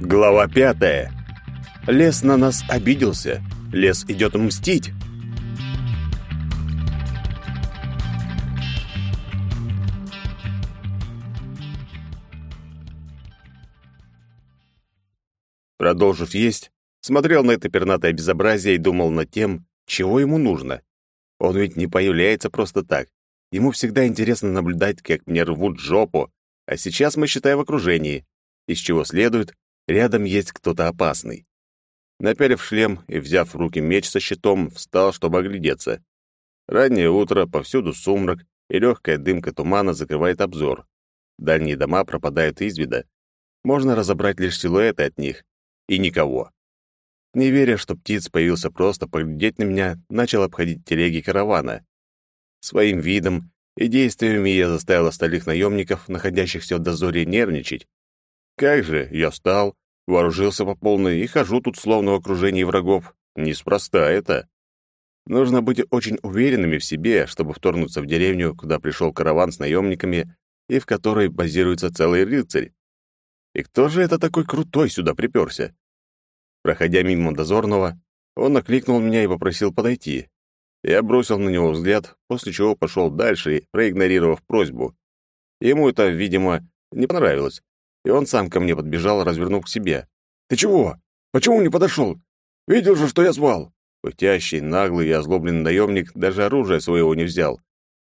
Глава пятая. Лес на нас обиделся. Лес идет мстить. Продолжив есть, смотрел на это пернатое безобразие и думал над тем, чего ему нужно. Он ведь не появляется просто так. Ему всегда интересно наблюдать, как мне рвут жопу, а сейчас мы считаем в окружении, из чего следует, рядом есть кто-то опасный. Напялив шлем и взяв в руки меч со щитом, встал, чтобы оглядеться. Раннее утро, повсюду сумрак, и легкая дымка тумана закрывает обзор. Дальние дома пропадают из вида. Можно разобрать лишь силуэты от них. И никого. Не веря, что птиц появился просто поглядеть на меня, начал обходить телеги каравана. Своим видом и действиями я заставил остальных наемников, находящихся в дозоре, нервничать. Как же, я встал, вооружился по полной и хожу тут словно в окружении врагов. Неспроста это. Нужно быть очень уверенными в себе, чтобы вторгнуться в деревню, куда пришел караван с наемниками и в которой базируется целый рыцарь. И кто же это такой крутой сюда приперся? Проходя мимо дозорного, он окликнул меня и попросил подойти. Я бросил на него взгляд, после чего пошел дальше, проигнорировав просьбу. Ему это, видимо, не понравилось, и он сам ко мне подбежал, развернув к себе. «Ты чего? Почему не подошел? Видел же, что я звал!» Пыхтящий, наглый и озлобленный наемник даже оружие своего не взял.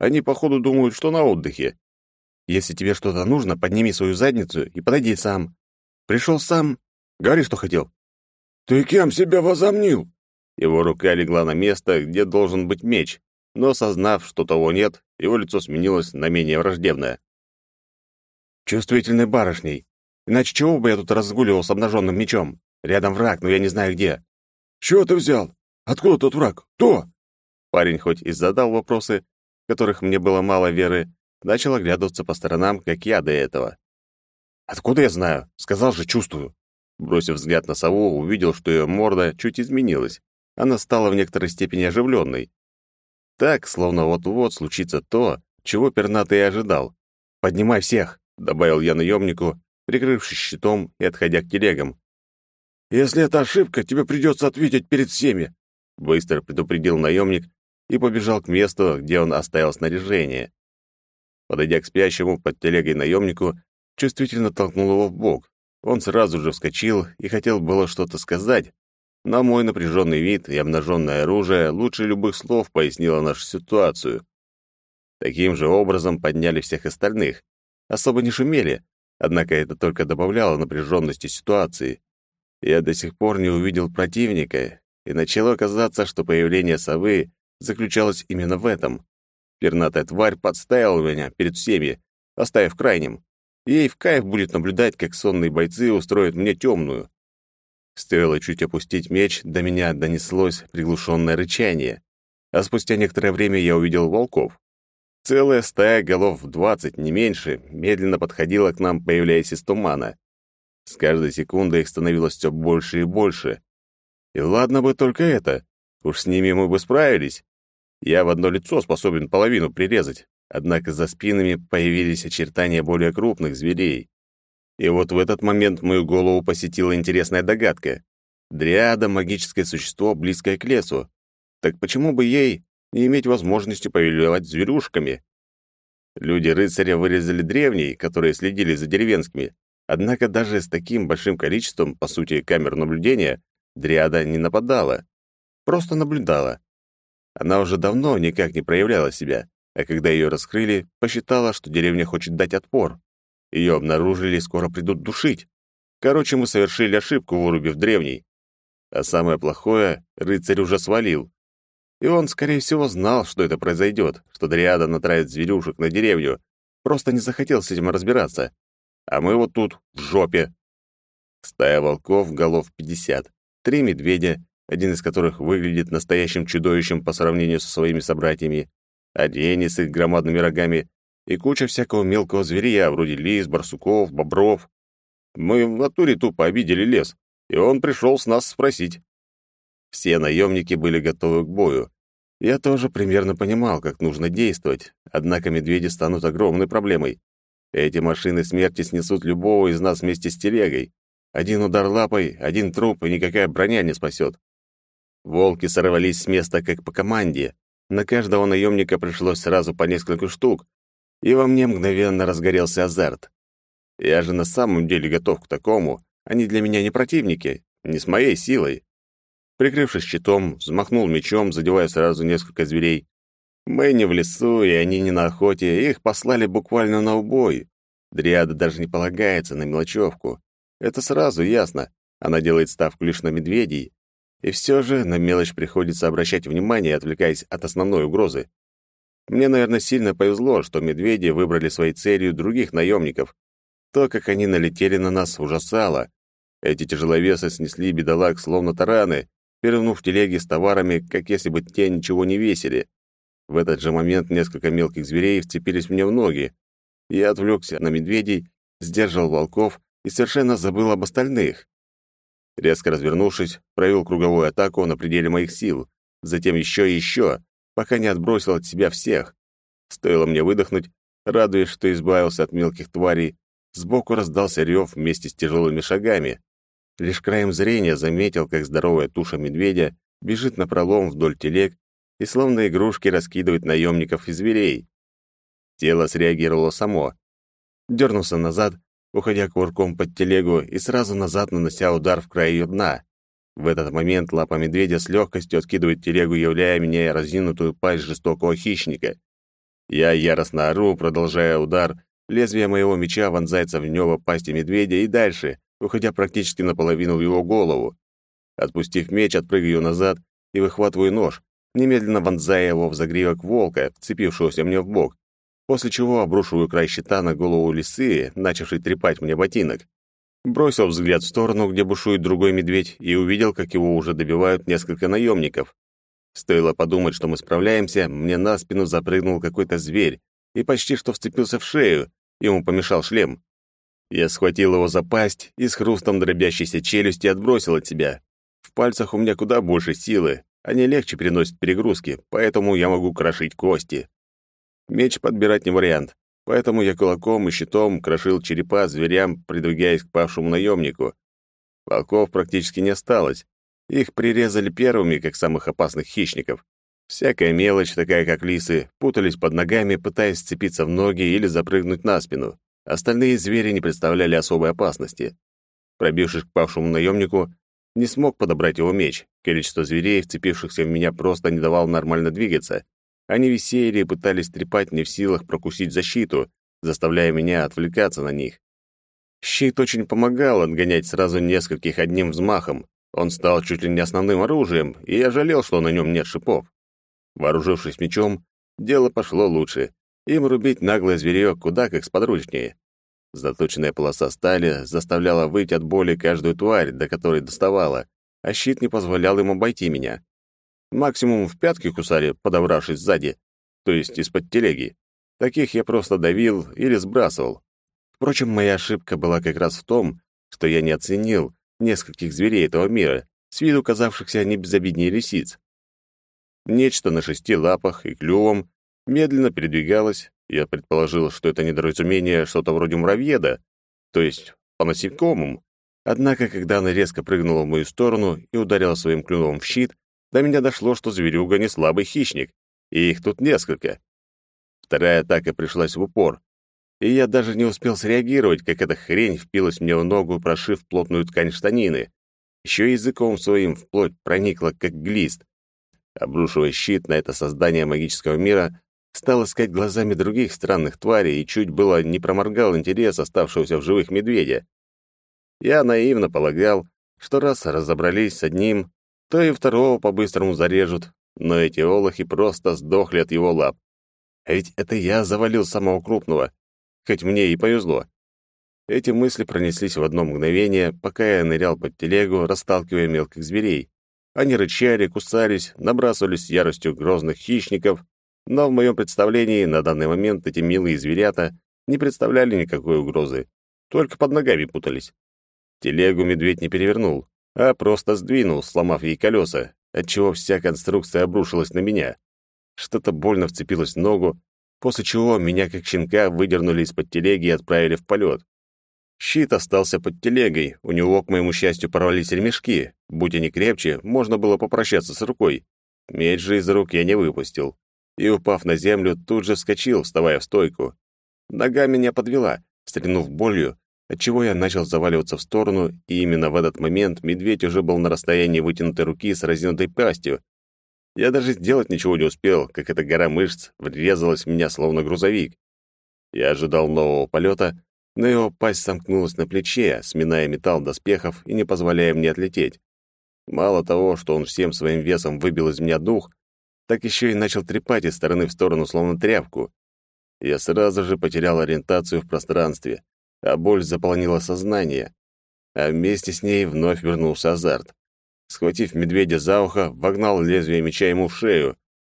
Они, походу, думают, что на отдыхе. Если тебе что-то нужно, подними свою задницу и подойди сам. Пришел сам. Говори, что хотел. «Ты кем себя возомнил?» Его рука легла на место, где должен быть меч, но, осознав, что того нет, его лицо сменилось на менее враждебное. «Чувствительной барышней. Иначе чего бы я тут разгуливал с обнаженным мечом? Рядом враг, но я не знаю где». «Чего ты взял? Откуда тот враг? Кто?» Парень хоть и задал вопросы, в которых мне было мало веры, начал оглядываться по сторонам, как я до этого. «Откуда я знаю? Сказал же, чувствую». Бросив взгляд на сову, увидел, что ее морда чуть изменилась. Она стала в некоторой степени оживленной. Так, словно вот-вот случится то, чего пернатый и ожидал. «Поднимай всех!» — добавил я наемнику, прикрывшись щитом и отходя к телегам. «Если это ошибка, тебе придется ответить перед всеми!» Быстро предупредил наемник и побежал к месту, где он оставил снаряжение. Подойдя к спящему под телегой наемнику, чувствительно толкнул его в бок. Он сразу же вскочил и хотел было что-то сказать, но мой напряженный вид и обнаженное оружие лучше любых слов пояснило нашу ситуацию. Таким же образом подняли всех остальных. Особо не шумели, однако это только добавляло напряженности ситуации. Я до сих пор не увидел противника, и начало казаться, что появление совы заключалось именно в этом. Пернатая тварь подставила меня перед всеми, оставив крайним. Ей в кайф будет наблюдать, как сонные бойцы устроят мне темную. Стоило чуть опустить меч, до меня донеслось приглушенное рычание. А спустя некоторое время я увидел волков. Целая стая голов в двадцать, не меньше, медленно подходила к нам, появляясь из тумана. С каждой секундой их становилось все больше и больше. И ладно бы только это. Уж с ними мы бы справились. Я в одно лицо способен половину прирезать. Однако за спинами появились очертания более крупных зверей. И вот в этот момент мою голову посетила интересная догадка. Дриада — магическое существо, близкое к лесу. Так почему бы ей не иметь возможности повелевать зверюшками? Люди-рыцаря вырезали древней, которые следили за деревенскими. Однако даже с таким большим количеством, по сути, камер наблюдения, Дриада не нападала. Просто наблюдала. Она уже давно никак не проявляла себя а когда ее раскрыли, посчитала, что деревня хочет дать отпор. Ее обнаружили и скоро придут душить. Короче, мы совершили ошибку, вырубив древний. А самое плохое, рыцарь уже свалил. И он, скорее всего, знал, что это произойдет, что Дриада натравит зверюшек на деревню, просто не захотел с этим разбираться. А мы вот тут, в жопе. Стая волков, голов 50. Три медведя, один из которых выглядит настоящим чудовищем по сравнению со своими собратьями, олени с их громадными рогами и куча всякого мелкого зверя, вроде лис, барсуков, бобров. Мы в натуре тупо обидели лес, и он пришел с нас спросить. Все наемники были готовы к бою. Я тоже примерно понимал, как нужно действовать, однако медведи станут огромной проблемой. Эти машины смерти снесут любого из нас вместе с телегой. Один удар лапой, один труп, и никакая броня не спасет. Волки сорвались с места как по команде. На каждого наемника пришлось сразу по несколько штук, и во мне мгновенно разгорелся азарт. Я же на самом деле готов к такому. Они для меня не противники, не с моей силой. Прикрывшись щитом, взмахнул мечом, задевая сразу несколько зверей. Мы не в лесу, и они не на охоте, их послали буквально на убой. Дриада даже не полагается на мелочевку. Это сразу ясно. Она делает ставку лишь на медведей. И все же на мелочь приходится обращать внимание, отвлекаясь от основной угрозы. Мне, наверное, сильно повезло, что медведи выбрали своей целью других наемников. То, как они налетели на нас, ужасало. Эти тяжеловесы снесли бедолаг словно тараны, перевернув телеги с товарами, как если бы те ничего не весили. В этот же момент несколько мелких зверей вцепились мне в ноги. Я отвлекся на медведей, сдержал волков и совершенно забыл об остальных. Резко развернувшись, провел круговую атаку на пределе моих сил, затем еще и еще, пока не отбросил от себя всех. Стоило мне выдохнуть, радуясь, что избавился от мелких тварей, сбоку раздался рев вместе с тяжелыми шагами. Лишь краем зрения заметил, как здоровая туша медведя бежит напролом вдоль телег и словно игрушки раскидывает наемников и зверей. Тело среагировало само. Дернулся назад, уходя кувырком под телегу и сразу назад нанося удар в край ее дна. В этот момент лапа медведя с легкостью откидывает телегу, являя меня разинутую пасть жестокого хищника. Я яростно ору, продолжая удар, лезвие моего меча вонзается в небо пасти медведя и дальше, уходя практически наполовину в его голову. Отпустив меч, отпрыгиваю назад и выхватываю нож, немедленно вонзая его в загривок волка, вцепившегося мне в бок, после чего обрушиваю край щита на голову лисы, начавшей трепать мне ботинок. Бросил взгляд в сторону, где бушует другой медведь, и увидел, как его уже добивают несколько наемников. Стоило подумать, что мы справляемся, мне на спину запрыгнул какой-то зверь и почти что вцепился в шею, ему помешал шлем. Я схватил его за пасть и с хрустом дробящейся челюсти отбросил от себя. В пальцах у меня куда больше силы, они легче переносят перегрузки, поэтому я могу крошить кости. Меч подбирать не вариант, поэтому я кулаком и щитом крошил черепа зверям, придвигаясь к павшему наемнику. Волков практически не осталось. Их прирезали первыми, как самых опасных хищников. Всякая мелочь, такая как лисы, путались под ногами, пытаясь сцепиться в ноги или запрыгнуть на спину. Остальные звери не представляли особой опасности. Пробившись к павшему наемнику, не смог подобрать его меч. Количество зверей, вцепившихся в меня, просто не давало нормально двигаться. Они висели и пытались трепать не в силах прокусить защиту, заставляя меня отвлекаться на них. Щит очень помогал отгонять сразу нескольких одним взмахом. Он стал чуть ли не основным оружием, и я жалел, что на нем нет шипов. Вооружившись мечом, дело пошло лучше. Им рубить наглое зверье куда как сподручнее. Заточенная полоса стали заставляла выйти от боли каждую тварь, до которой доставала, а щит не позволял им обойти меня. Максимум в пятки кусали, подобравшись сзади, то есть из-под телеги. Таких я просто давил или сбрасывал. Впрочем, моя ошибка была как раз в том, что я не оценил нескольких зверей этого мира, с виду казавшихся не безобиднее лисиц. Нечто на шести лапах и клювом медленно передвигалось. Я предположил, что это недоразумение что-то вроде муравьеда, то есть по насекомым. Однако, когда она резко прыгнула в мою сторону и ударила своим клювом в щит, до меня дошло, что зверюга не слабый хищник, и их тут несколько. Вторая атака пришлась в упор, и я даже не успел среагировать, как эта хрень впилась мне в ногу, прошив плотную ткань штанины. Еще языком своим вплоть проникла, как глист. Обрушивая щит на это создание магического мира, стал искать глазами других странных тварей и чуть было не проморгал интерес оставшегося в живых медведя. Я наивно полагал, что раз разобрались с одним, то и второго по-быстрому зарежут, но эти олухи просто сдохли от его лап. А ведь это я завалил самого крупного, хоть мне и повезло. Эти мысли пронеслись в одно мгновение, пока я нырял под телегу, расталкивая мелких зверей. Они рычали, кусались, набрасывались яростью грозных хищников, но в моем представлении на данный момент эти милые зверята не представляли никакой угрозы, только под ногами путались. Телегу медведь не перевернул, а просто сдвинул, сломав ей колеса, отчего вся конструкция обрушилась на меня. Что-то больно вцепилось в ногу, после чего меня как щенка выдернули из-под телеги и отправили в полет. Щит остался под телегой, у него, к моему счастью, порвались ремешки. Будь они крепче, можно было попрощаться с рукой. Меч же из рук я не выпустил. И, упав на землю, тут же вскочил, вставая в стойку. Нога меня подвела, стрянув болью, отчего я начал заваливаться в сторону, и именно в этот момент медведь уже был на расстоянии вытянутой руки с разинутой пастью. Я даже сделать ничего не успел, как эта гора мышц врезалась в меня словно грузовик. Я ожидал нового полета, но его пасть сомкнулась на плече, сминая металл доспехов и не позволяя мне отлететь. Мало того, что он всем своим весом выбил из меня дух, так еще и начал трепать из стороны в сторону, словно тряпку. Я сразу же потерял ориентацию в пространстве, а боль заполнила сознание, а вместе с ней вновь вернулся азарт. Схватив медведя за ухо, вогнал лезвие меча ему в шею.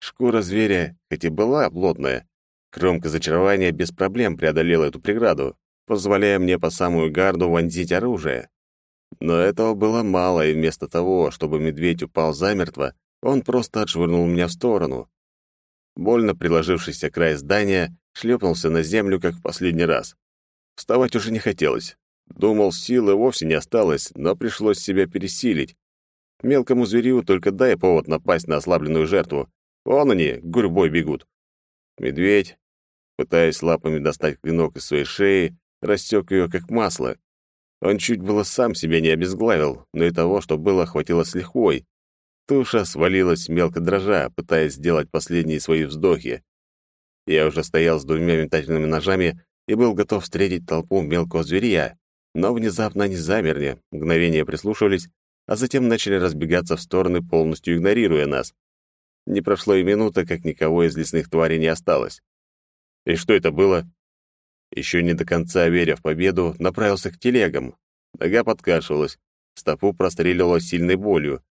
Шкура зверя, хоть и была плотная, кромка зачарования без проблем преодолела эту преграду, позволяя мне по самую гарду вонзить оружие. Но этого было мало, и вместо того, чтобы медведь упал замертво, он просто отшвырнул меня в сторону. Больно приложившийся край здания шлепнулся на землю, как в последний раз. Вставать уже не хотелось. Думал, силы вовсе не осталось, но пришлось себя пересилить. Мелкому зверю только дай повод напасть на ослабленную жертву. Вон они, гурьбой бегут. Медведь, пытаясь лапами достать клинок из своей шеи, растек ее как масло. Он чуть было сам себя не обезглавил, но и того, что было, хватило с лихвой. Туша свалилась мелко дрожа, пытаясь сделать последние свои вздохи. Я уже стоял с двумя метательными ножами и был готов встретить толпу мелкого зверя, но внезапно они замерли, мгновение прислушивались, а затем начали разбегаться в стороны, полностью игнорируя нас. Не прошло и минуты, как никого из лесных тварей не осталось. И что это было? Еще не до конца веря в победу, направился к телегам. Нога подкашивалась, стопу простреливала сильной болью.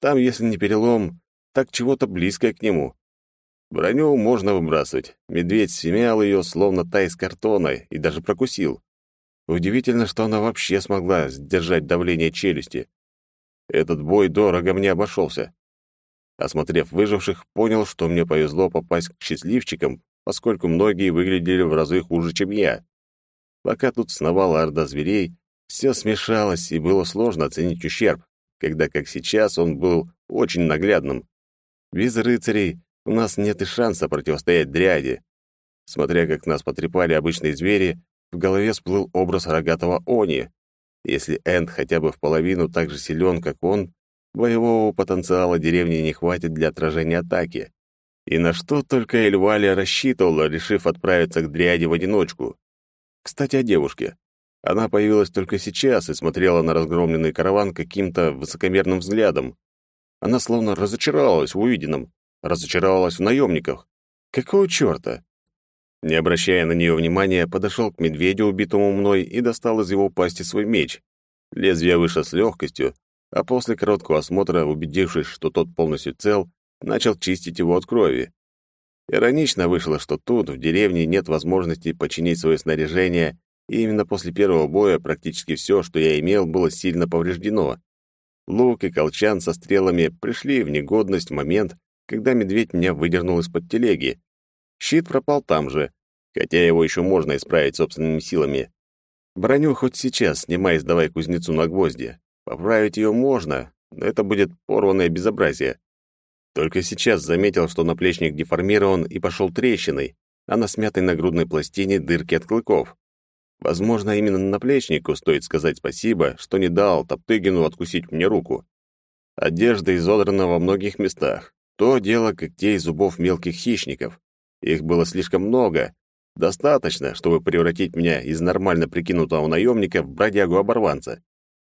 Там, если не перелом, так чего-то близкое к нему. Броню можно выбрасывать. Медведь смял ее, словно та из картона, и даже прокусил. Удивительно, что она вообще смогла сдержать давление челюсти. Этот бой дорого мне обошелся. Осмотрев выживших, понял, что мне повезло попасть к счастливчикам, поскольку многие выглядели в разы хуже, чем я. Пока тут сновала орда зверей, все смешалось, и было сложно оценить ущерб, когда, как сейчас, он был очень наглядным. Без рыцарей у нас нет и шанса противостоять дряди. Смотря как нас потрепали обычные звери, в голове всплыл образ рогатого Они. Если Энд хотя бы в половину так же силен, как он, боевого потенциала деревни не хватит для отражения атаки. И на что только Эльвалия рассчитывала, решив отправиться к Дриаде в одиночку. Кстати, о девушке. Она появилась только сейчас и смотрела на разгромленный караван каким-то высокомерным взглядом. Она словно разочаровалась в увиденном разочаровалась в наемниках. Какого черта? Не обращая на нее внимания, подошел к медведю, убитому мной, и достал из его пасти свой меч. Лезвие вышло с легкостью, а после короткого осмотра, убедившись, что тот полностью цел, начал чистить его от крови. Иронично вышло, что тут, в деревне, нет возможности починить свое снаряжение, и именно после первого боя практически все, что я имел, было сильно повреждено. Лук и колчан со стрелами пришли в негодность в момент, когда медведь меня выдернул из-под телеги. Щит пропал там же, хотя его еще можно исправить собственными силами. Броню хоть сейчас снимай сдавай кузнецу на гвозди. Поправить ее можно, но это будет порванное безобразие. Только сейчас заметил, что наплечник деформирован и пошел трещиной, а на смятой нагрудной пластине дырки от клыков. Возможно, именно наплечнику стоит сказать спасибо, что не дал Топтыгину откусить мне руку. Одежда изодрана во многих местах. То дело когтей зубов мелких хищников. Их было слишком много. Достаточно, чтобы превратить меня из нормально прикинутого наемника в бродягу-оборванца.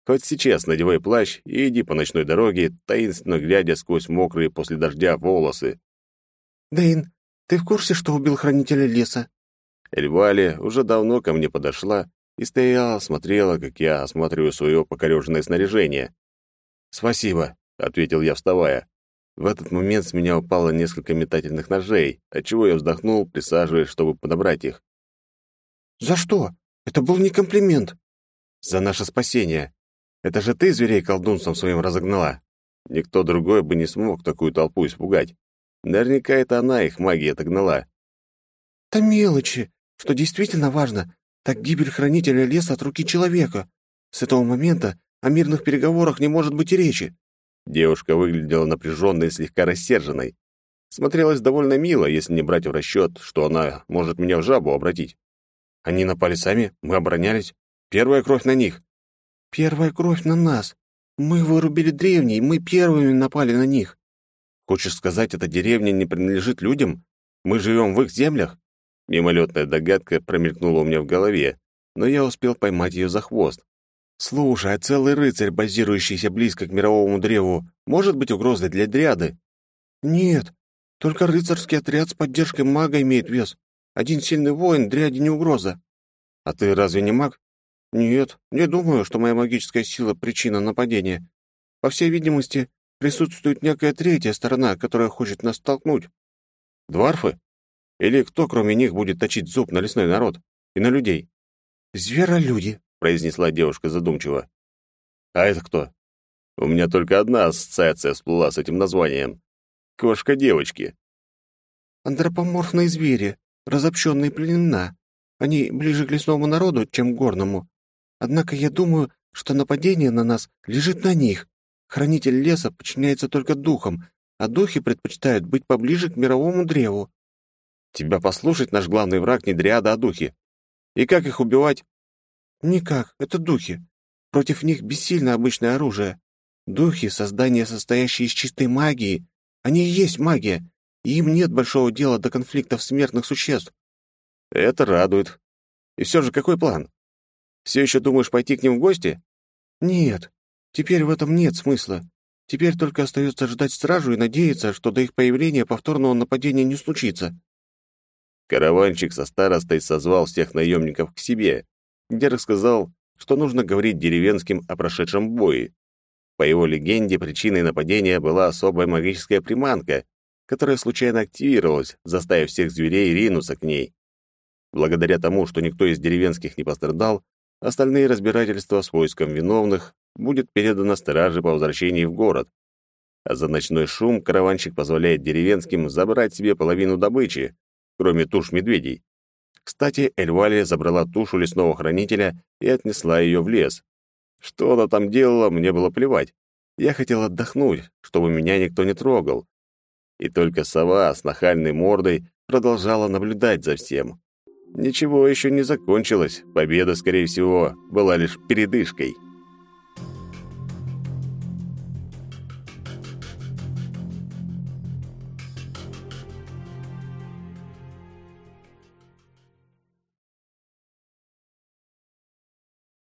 Хоть сейчас надевай плащ и иди по ночной дороге, таинственно глядя сквозь мокрые после дождя волосы. «Дэйн, ты в курсе, что убил хранителя леса?» Эльвали уже давно ко мне подошла и стояла, смотрела, как я осматриваю свое покореженное снаряжение. «Спасибо», — ответил я, вставая. В этот момент с меня упало несколько метательных ножей, отчего я вздохнул, присаживаясь, чтобы подобрать их. «За что? Это был не комплимент». «За наше спасение. Это же ты зверей колдунством своим разогнала. Никто другой бы не смог такую толпу испугать. Наверняка это она их магией отогнала». «Это мелочи. Что действительно важно, так гибель хранителя леса от руки человека. С этого момента о мирных переговорах не может быть и речи». Девушка выглядела напряженной и слегка рассерженной. Смотрелась довольно мило, если не брать в расчет, что она может меня в жабу обратить. Они напали сами, мы оборонялись. Первая кровь на них. Первая кровь на нас. Мы вырубили древний, мы первыми напали на них. Хочешь сказать, эта деревня не принадлежит людям? Мы живем в их землях? Мимолетная догадка промелькнула у меня в голове, но я успел поймать ее за хвост. Слушай, а целый рыцарь, базирующийся близко к мировому древу, может быть угрозой для дриады? Нет, только рыцарский отряд с поддержкой мага имеет вес. Один сильный воин дряди не угроза. А ты разве не маг? Нет, не думаю, что моя магическая сила — причина нападения. По всей видимости, присутствует некая третья сторона, которая хочет нас столкнуть. Дварфы? Или кто, кроме них, будет точить зуб на лесной народ и на людей? «Зверолюди», — произнесла девушка задумчиво. «А это кто?» У меня только одна ассоциация всплыла с этим названием. Кошка девочки. Антропоморфные звери, разобщенные племена. Они ближе к лесному народу, чем к горному. Однако я думаю, что нападение на нас лежит на них. Хранитель леса подчиняется только духам, а духи предпочитают быть поближе к мировому древу. Тебя послушать наш главный враг не дриада, а духи. И как их убивать? Никак, это духи. Против них бессильно обычное оружие. Духи — создания, состоящие из чистой магии, они и есть магия, и им нет большого дела до конфликтов смертных существ. Это радует. И все же какой план? Все еще думаешь пойти к ним в гости? Нет, теперь в этом нет смысла. Теперь только остается ждать стражу и надеяться, что до их появления повторного нападения не случится. Караванчик со старостой созвал всех наемников к себе, где рассказал, что нужно говорить деревенским о прошедшем бое. По его легенде, причиной нападения была особая магическая приманка, которая случайно активировалась, заставив всех зверей ринуться к ней. Благодаря тому, что никто из деревенских не пострадал, остальные разбирательства с войском виновных будет передано страже по возвращении в город. А за ночной шум караванщик позволяет деревенским забрать себе половину добычи, кроме туш медведей. Кстати, Эльвалия забрала тушу лесного хранителя и отнесла ее в лес, что она там делала, мне было плевать. Я хотел отдохнуть, чтобы меня никто не трогал. И только сова с нахальной мордой продолжала наблюдать за всем. Ничего еще не закончилось, победа, скорее всего, была лишь передышкой.